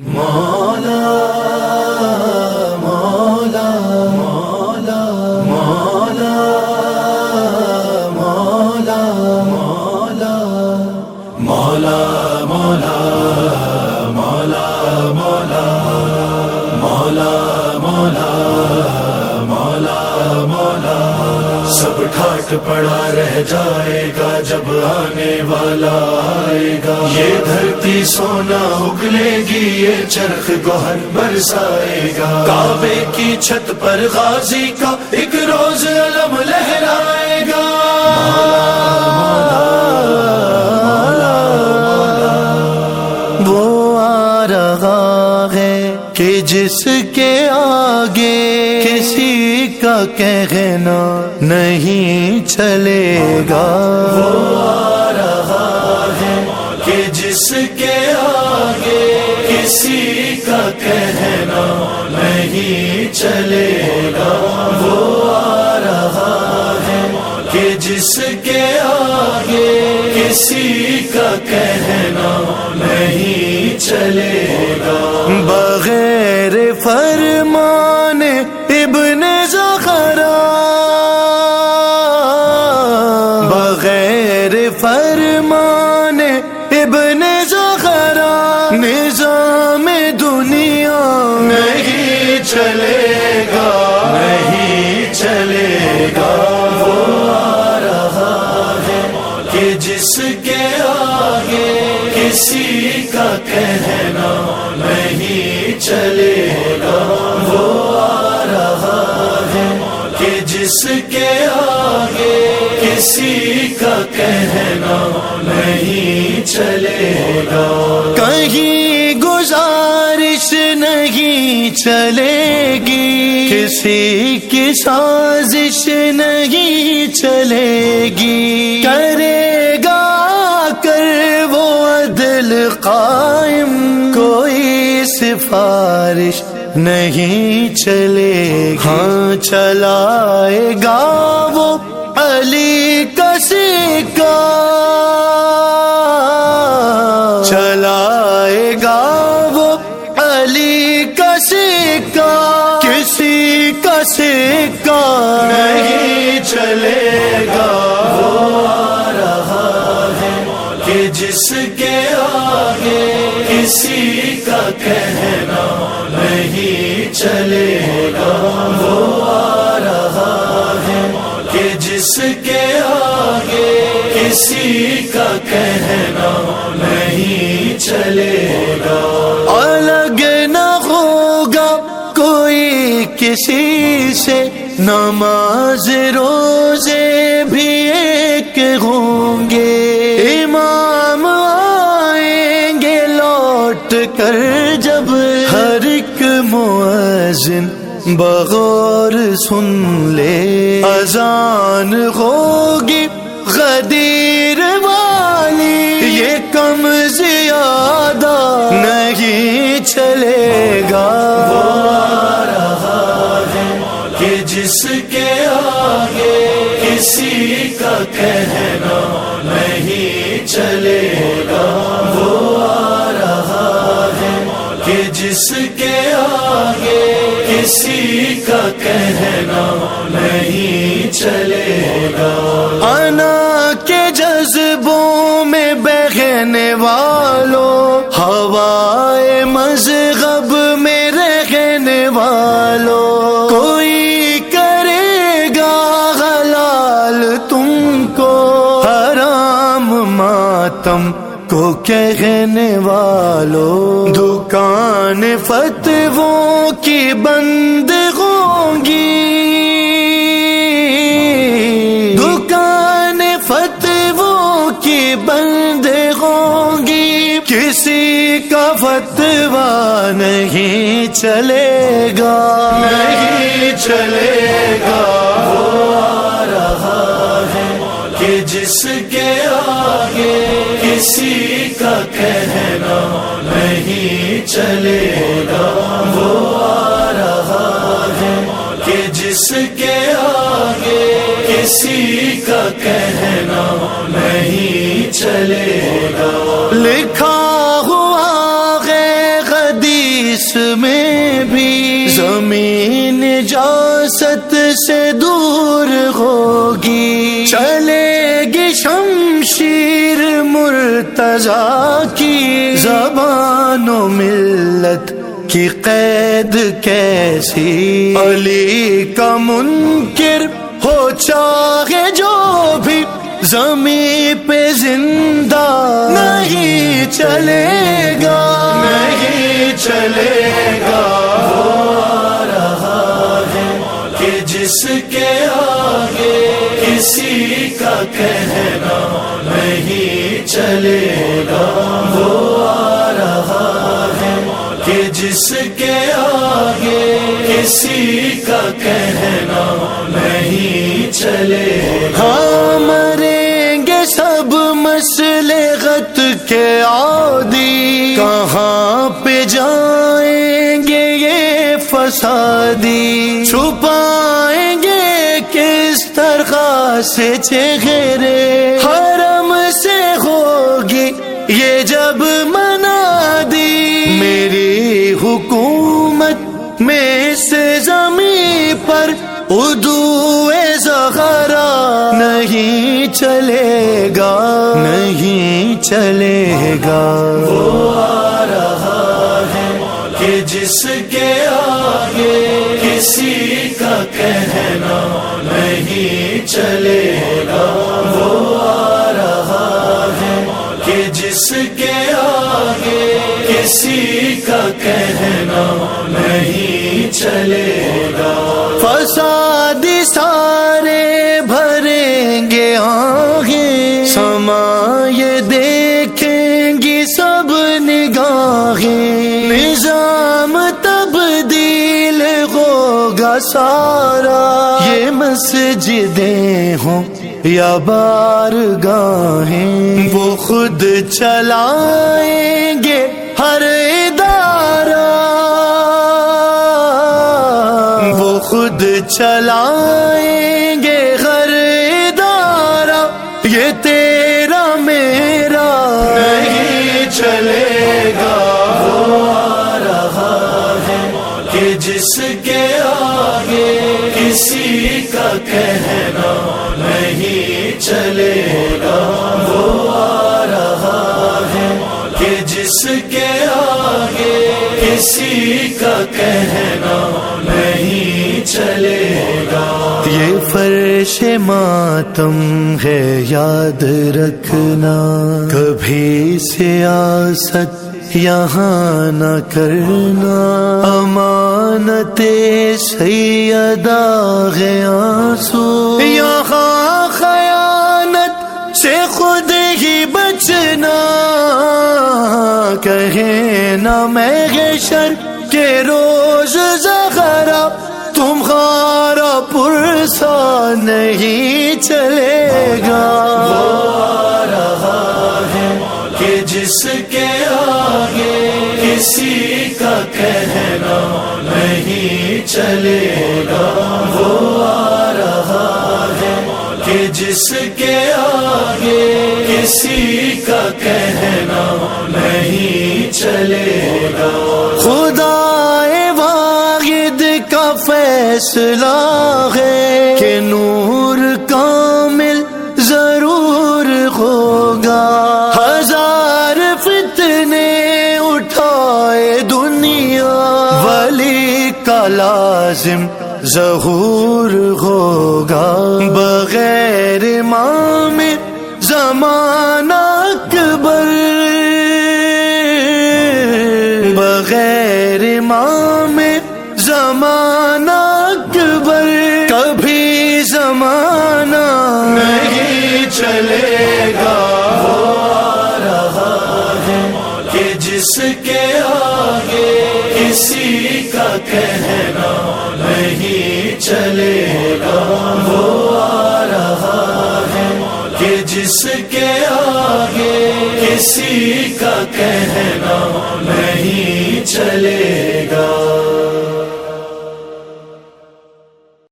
مولا سب پڑا رہ جائے گا، جب آنے والا آئے گا۔ یہ دھرتی سونا اگلے گی، یہ چرخ گوہر برسائے گا۔ کعبے کی چھت پر غازی کا ایک روز علم لہرائے گا۔ وہ جس کے آگے کسی کا کہنا نہیں چلے گا۔ آ رہا ہے کہ جس کے آگے کسی کا کہنا نہیں چلے گا۔ وہ آ رہا ہے کہ جس کے آگے کسی کا کہنا نہیں چلے گا۔ چلے گا، نہیں چلے گا۔ وہ آ رہا ہے کہ جس کے آگے کسی کا کہنا نہیں چلے گا۔ وہ آ رہا ہے کہ جس کے آگے کسی کا کہنا نہیں چلے گا۔ کہیں نہیں چلے گی۔ کسی کی سازش نہیں چلے گی۔ کرے گا کر وہ عدل قائم۔ کوئی سفارش نہیں چلے گی۔ ہاں چلائے گا وہ علی کا۔ سکا سکا نہیں چلے گا۔ وہ آ رہا ہے کہ جس کے آگے کسی کا کہنا نہیں چلے گا۔ وہ آ رہا ہے کہ جس کے آگے کسی کا کہنا نہیں چلے گا۔ کسی سے نماز روزے بھی ایک ہوں گے۔ امام آئیں گے لوٹ کر جب ہر ایک مؤذن بغور سن لے۔ اذان ہوگی غدیر والی، یہ کم کہ جس کے آگے کسی کا کہنا نہیں چلے گا۔ انا کے جذبوں میں بہنے والوں، ہوائے مذہب میں رہنے والوں۔ کوئی کرے گا حلال تم کو، حرام ماتم کو کہنے والوں، دکان فتووں کی بند ہوں گی دکان فتووں کی بند ہوں گی کسی کا فتوا نہیں چلے گا۔ نہیں چلے گا۔ وہ آ رہا ہے کہ جس کے چلے گا، وہ آ رہا ہے کہ جس کے آگے کسی کا کہنا نہیں چلے گا۔ لکھا ہوا ہے غدی اس میں بھی، زمین جاست سے دور ہوگی۔ چلے گی شمشیر مرتضا کی زبان و ملت کی قید کیسی؟ علی کا منکر ہو چاہے جو بھی زمین پہ زندہ نہیں چلے گا۔ نہیں چلے گا۔ وہ رہا ہے کہ جس کے آگے کسی کا کہنا نہیں چلے گا۔ وہ کہنا نہیں چلے ہم ہاں مریں گے سب مسئلے غت کے عادی کہاں پہ جائیں گے یہ فسادی؟ چھپائیں گے کس طرح سے چہرے ادو زخرا نہیں چلے گا، نہیں چلے گا۔ وہ آ رہا ہے کہ جس کے آگے کسی کا کہنا نہیں چلے گا۔ وہ آ رہا ہے کہ جس کے آگے کسی کا کہنا نہیں چلے گا۔ فسادی سارے بھریں گے آگے۔ سما یہ دیکھیں گی سب نگاہیں۔ نظام تبدیل ہوگا سارا۔ یہ مسجدیں ہوں یا بار گاہیں وہ خود چلائیں گے ہر خود چلائیں گے ہر ادارہ، یہ تیرا میرا۔ نہیں چلے گا، وہ آ رہا ہے کہ جس کے آگے کسی کا کہنا نہیں چلے گا۔ وہ آ رہا ہے کہ جس کے آگے کسی کا کہنا نہیں چلے گا۔ یہ فرش ماتم ہے، یاد رکھنا۔ کبھی سیاست یہاں نہ کرنا۔ امانت سیدا ہے آنسو۔ یہاں خیانت سے خود ہی بچنا۔ کہیں نہ میں شر کے روز نہیں چلے گا۔ آ رہا ہے کہ جس کے آگے کسی کا کہنا نہیں چلے گا۔ وہ آ رہا ہے کہ جس کے آگے کسی کا کہنا نہیں چلے گا۔ فیصلہ ہے کہ نور کامل ضرور ہوگا۔ ہزار فتنے اٹھائے دنیا، ولی کا لازم ظہور ہوگا۔ بغیر امام زمانہ اکبر کا کہنا نہیں چلے گا۔ وہ آ رہا ہے کہ جس کے آگے کسی کا کہنا، نہیں